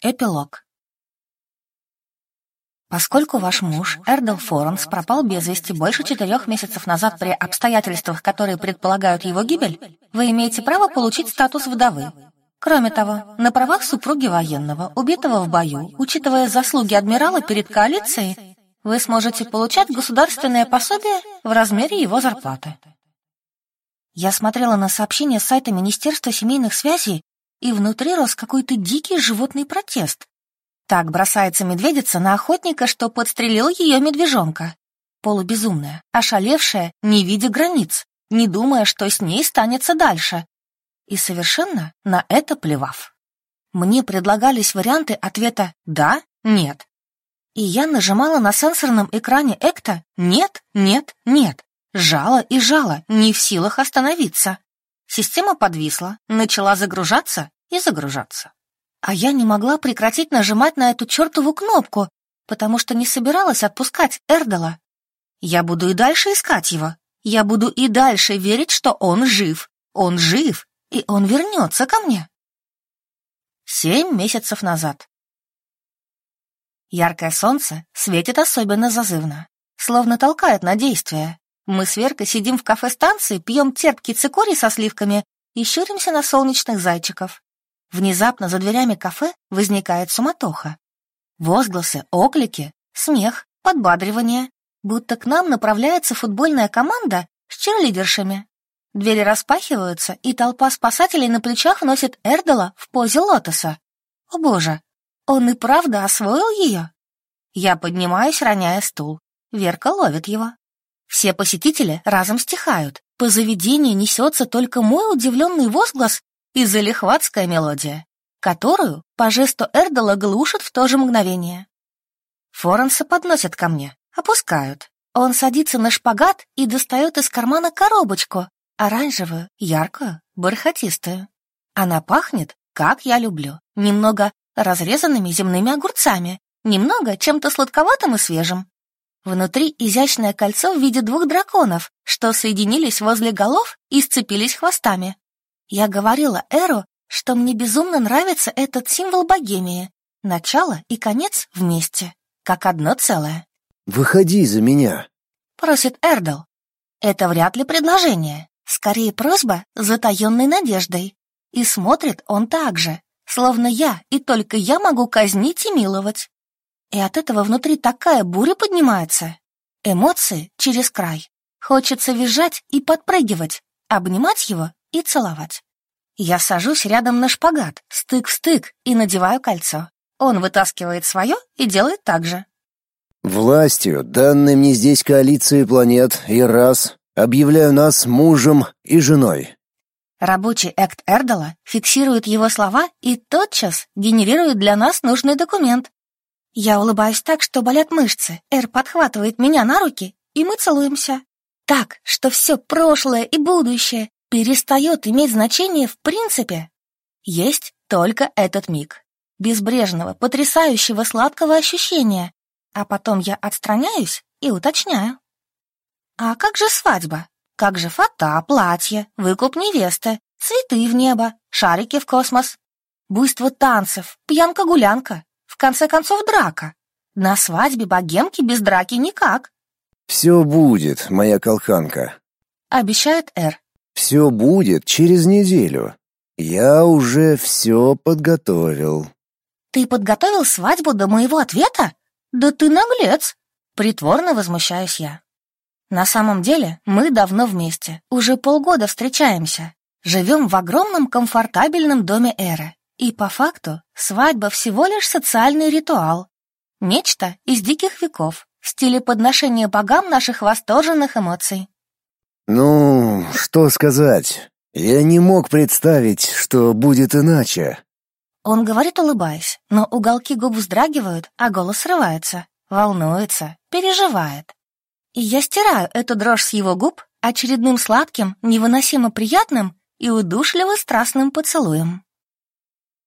Эпилог. Поскольку ваш муж, Эрдл Форенс, пропал без вести больше четырех месяцев назад при обстоятельствах, которые предполагают его гибель, вы имеете право получить статус вдовы. Кроме того, на правах супруги военного, убитого в бою, учитывая заслуги адмирала перед коалицией, вы сможете получать государственное пособие в размере его зарплаты. Я смотрела на сообщение сайта Министерства семейных связей и внутри рос какой-то дикий животный протест. Так бросается медведица на охотника, что подстрелил ее медвежонка. Полубезумная, ошалевшая, не видя границ, не думая, что с ней станется дальше. И совершенно на это плевав. Мне предлагались варианты ответа «да», «нет». И я нажимала на сенсорном экране Экта «нет», «нет», «нет». Жала и жала, не в силах остановиться. Система подвисла, начала загружаться и загружаться. А я не могла прекратить нажимать на эту чертову кнопку, потому что не собиралась отпускать Эрдала. Я буду и дальше искать его. Я буду и дальше верить, что он жив. Он жив, и он вернется ко мне. Семь месяцев назад. Яркое солнце светит особенно зазывно, словно толкает на действие. Мы с Веркой сидим в кафе-станции, пьем терпкий цикорий со сливками и щуримся на солнечных зайчиков. Внезапно за дверями кафе возникает суматоха. Возгласы, оклики, смех, подбадривание. Будто к нам направляется футбольная команда с черлидершами. Двери распахиваются, и толпа спасателей на плечах носит Эрдала в позе лотоса. О боже, он и правда освоил ее? Я поднимаюсь, роняя стул. Верка ловит его. Все посетители разом стихают. По заведению несется только мой удивленный возглас и залихватская мелодия, которую по жесту Эрдала глушат в то же мгновение. Форенса подносят ко мне, опускают. Он садится на шпагат и достает из кармана коробочку, оранжевую, яркую, бархатистую. Она пахнет, как я люблю, немного разрезанными земными огурцами, немного чем-то сладковатым и свежим. Внутри изящное кольцо в виде двух драконов, что соединились возле голов и сцепились хвостами. Я говорила Эру, что мне безумно нравится этот символ богемии. Начало и конец вместе, как одно целое. «Выходи за меня», — просит Эрдл. Это вряд ли предложение, скорее просьба с затаенной надеждой. И смотрит он так же, словно я и только я могу казнить и миловать. И от этого внутри такая буря поднимается. Эмоции через край. Хочется визжать и подпрыгивать, обнимать его и целовать. Я сажусь рядом на шпагат, стык в стык, и надеваю кольцо. Он вытаскивает свое и делает так же. «Властью, данной мне здесь коалиции планет, и раз, объявляю нас мужем и женой». Рабочий экт Эрдала фиксирует его слова и тотчас генерирует для нас нужный документ, я улыбаюсь так, что болят мышцы. Эр подхватывает меня на руки, и мы целуемся. Так, что все прошлое и будущее перестает иметь значение в принципе. Есть только этот миг. Безбрежного, потрясающего сладкого ощущения. А потом я отстраняюсь и уточняю. А как же свадьба? Как же фата, платье, выкуп невесты, цветы в небо, шарики в космос? Буйство танцев, пьянка-гулянка, конце концов, драка. На свадьбе богемки без драки никак. «Все будет, моя колханка», — обещает Эр. «Все будет через неделю. Я уже все подготовил». «Ты подготовил свадьбу до моего ответа? Да ты наглец!» Притворно возмущаюсь я. На самом деле мы давно вместе, уже полгода встречаемся. Живем в огромном комфортабельном доме Эры. И по факту свадьба всего лишь социальный ритуал. Нечто из диких веков, в стиле подношения богам наших восторженных эмоций. «Ну, что сказать? Я не мог представить, что будет иначе». Он говорит, улыбаясь, но уголки губ вздрагивают, а голос срывается, волнуется, переживает. И я стираю эту дрожь с его губ очередным сладким, невыносимо приятным и удушливо страстным поцелуем.